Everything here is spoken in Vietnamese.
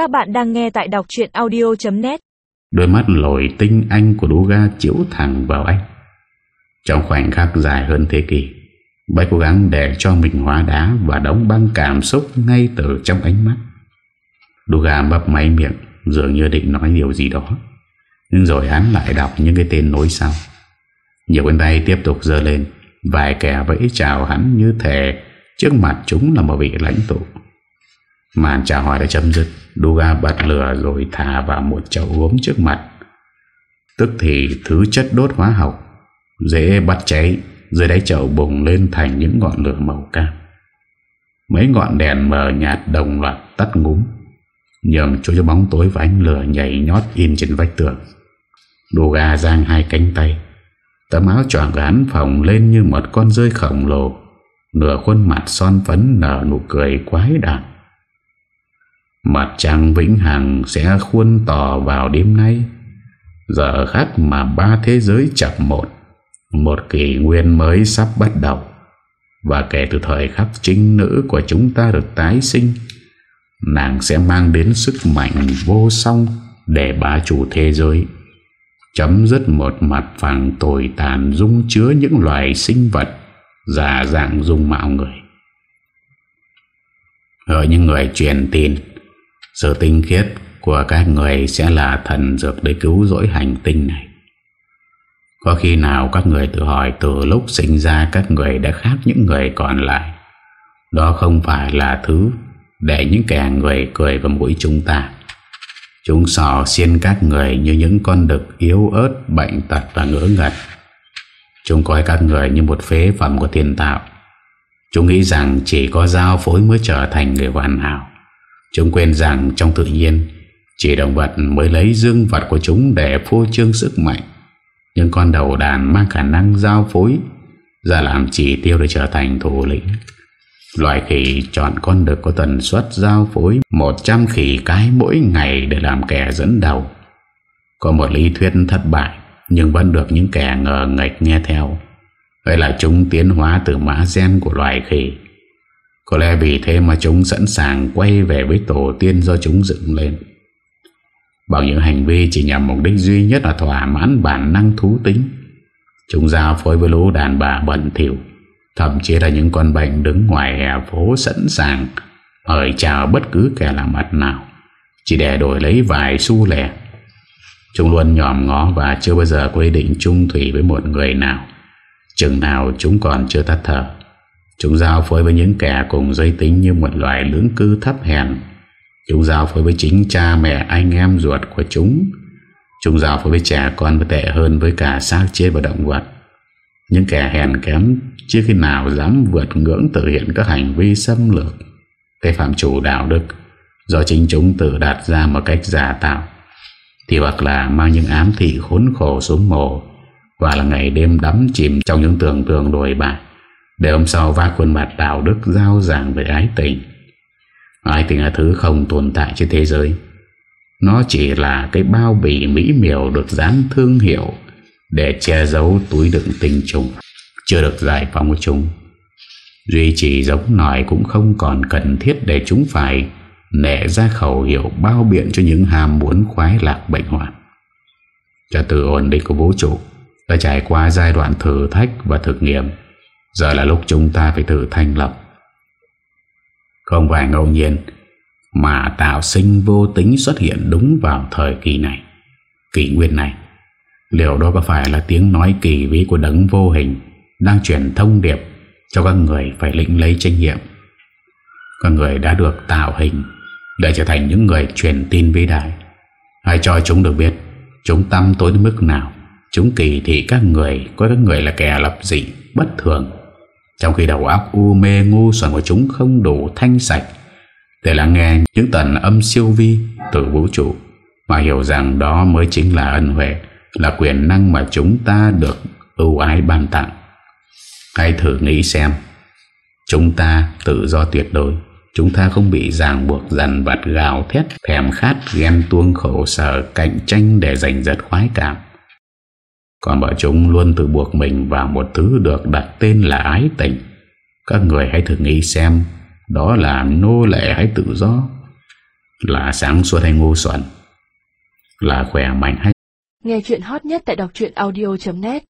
Các bạn đang nghe tại đọc chuyện audio.net Đôi mắt lồi tinh anh của Duga chiếu thẳng vào anh. Trong khoảnh khắc dài hơn thế kỷ Bách cố gắng để cho mình hóa đá Và đóng băng cảm xúc ngay từ trong ánh mắt. Đôga bập máy miệng, Dường như định nói điều gì đó. Nhưng rồi hắn lại đọc những cái tên nối sau. Nhiều bên tay tiếp tục dơ lên, Vài kẻ vẫy chào hắn như thể Trước mặt chúng là một vị lãnh tụ. Màn chào hỏi đã chấm dứt Duga bật lửa rồi thả vào một chậu gốm trước mặt. Tức thì thứ chất đốt hóa học, Dễ bắt cháy, Dưới đáy chậu bùng lên thành những ngọn lửa màu cam. Mấy ngọn đèn mờ nhạt đồng loạt tắt ngúm, Nhường chỗ cho bóng tối và ánh lửa nhảy nhót in trên vách tường. Duga giang hai cánh tay, Tấm áo choàng gán phòng lên như một con rơi khổng lồ, Nửa khuôn mặt son phấn nở nụ cười quái đản. Mặt trăng vĩnh hằng sẽ khuôn tỏ vào đêm nay. Giờ khắc mà ba thế giới chập một Một kỷ nguyên mới sắp bắt đầu. Và kể từ thời khắc chính nữ của chúng ta được tái sinh, Nàng sẽ mang đến sức mạnh vô song Để bá chủ thế giới. Chấm dứt một mặt phẳng tồi tàn Dung chứa những loài sinh vật Giả dạng dung mạo người. Ở những người truyền tin sự tinh khiết của các người sẽ là thần dược để cứu rỗi hành tinh này. Có khi nào các người tự hỏi từ lúc sinh ra các người đã khác những người còn lại. Đó không phải là thứ để những kẻ người cười vào mũi chúng ta. Chúng sò xiên các người như những con đực yếu ớt, bệnh tật và ngỡ ngật. Chúng coi các người như một phế phẩm của thiên tạo. Chúng nghĩ rằng chỉ có giao phối mới trở thành người hoàn hảo. Chúng quên rằng trong tự nhiên, Chỉ động vật mới lấy dương vật của chúng Để phô trương sức mạnh Nhưng con đầu đàn mang khả năng giao phối Ra làm chỉ tiêu để trở thành thủ lĩnh Loài khỉ chọn con đực có tần suất giao phối 100 khỉ cái mỗi ngày để làm kẻ dẫn đầu. Có một lý thuyết thất bại, nhưng vẫn được những kẻ ngờ nghịch nghe theo. Vậy là chúng tiến hóa từ mã gen của loài khỉ có lẽ vì thế mà chúng sẵn sàng quay về với tổ tiên do chúng dựng lên. Bằng những hành vi chỉ nhằm mục đích duy nhất là thỏa mãn bản năng thú tính. Chúng giao phối với lũ đàn bà bẩn thiểu, thậm chí là những con bệnh đứng ngoài hè phố sẵn sàng mời chào bất cứ kẻ làm mặt nào, chỉ để đổi lấy vài xu lẻ. Chúng luôn nhòm ngó và chưa bao giờ quy định chung thủy với một người nào, chừng nào chúng còn chưa tắt thở. Chúng giao phối với những kẻ cùng giới tính như một loài lưỡng cư thấp hèn. Chúng giao phối với chính cha mẹ, anh em ruột của chúng. Chúng giao phối với trẻ con và tệ hơn với cả xác chết và động vật. Những kẻ hèn kém chưa khi nào dám vượt ngưỡng thực hiện các hành vi xâm lược. Cái phạm chủ đạo đức, do chính chúng tự đặt ra một cách giả tạo. Thì hoặc là mang những ám thị khốn khổ xuống mồ và là ngày đêm đắm chìm trong những tưởng tượng đồi bại để hôm sau va khuôn mặt đạo đức giao giảng về ái tình. Ái tình là thứ không tồn tại trên thế giới. Nó chỉ là cái bao bì mỹ miều được dán thương hiệu Để che giấu túi đựng tình trùng, Chưa được giải phóng của chúng. Duy trì giống nòi cũng không còn cần thiết để chúng phải Nẹ ra khẩu hiệu bao biện cho những ham muốn khoái lạc bệnh hoạn. Cho từ ổn định của vũ trụ, Đã trải qua giai đoạn thử thách và thực nghiệm Giờ là lúc chúng ta phải thử thanh lập. Không phải ngẫu nhiên, Mà tạo sinh vô tính xuất hiện đúng vào thời kỳ này. Kỷ nguyên này, Liệu đó có phải là tiếng nói kỳ vĩ của đấng vô hình Đang truyền thông điệp Cho các người phải lĩnh lấy trách nhiệm? Các người đã được tạo hình Để trở thành những người truyền tin vĩ đại. Hãy cho chúng được biết, Chúng tâm tối đến mức nào. Chúng kỳ thị các người Có các người là kẻ lập dị, Bất thường trong khi đầu óc u mê ngu xuẩn của chúng không đủ thanh sạch, Để lắng nghe những tần âm siêu vi từ vũ trụ, Mà hiểu rằng đó mới chính là ân huệ, Là quyền năng mà chúng ta được ưu ái ban tặng. Hãy thử nghĩ xem, Chúng ta tự do tuyệt đối, Chúng ta không bị ràng buộc, dằn vặt, gào thét, Thèm khát, ghen tuông, khổ sở, Cạnh tranh để giành giật khoái cảm còn bọn chúng luôn tự buộc mình vào một thứ được đặt tên là ái tình. Các người hãy thử nghĩ xem, đó là nô lệ hay tự do. Là sáng suốt hay ngu xuẩn Là khỏe mạnh hay Nghe chuyện hot nhất tại đọc audio.net